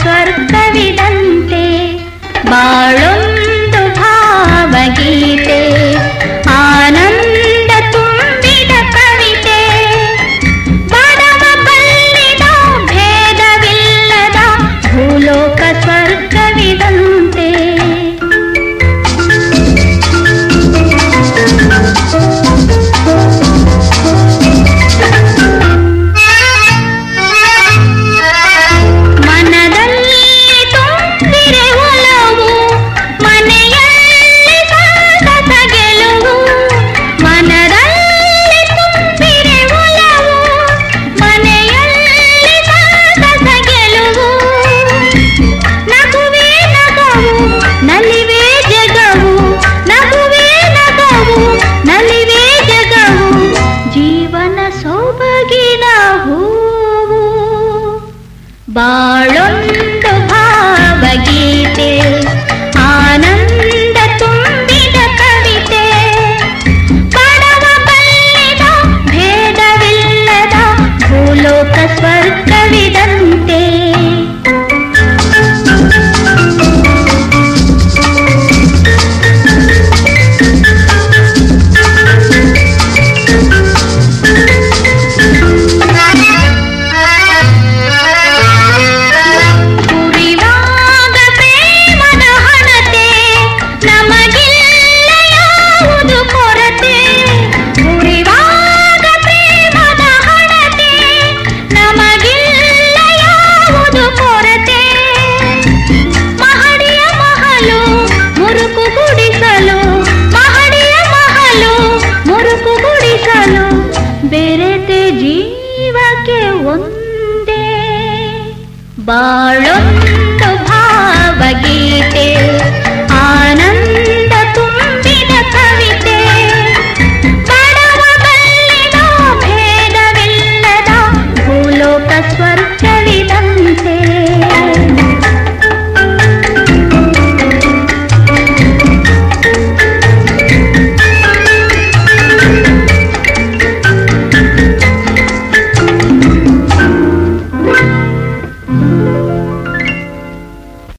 स्वर्गिनन्ते बाळुम् Bye. మహలు murukku గుడిసలు మహడియ మహలు murukku గుడిసలు ಬೆರೆತೆ ಜೀವಕ್ಕೆ ಒಂದೇ ಬಾಳೊಂದು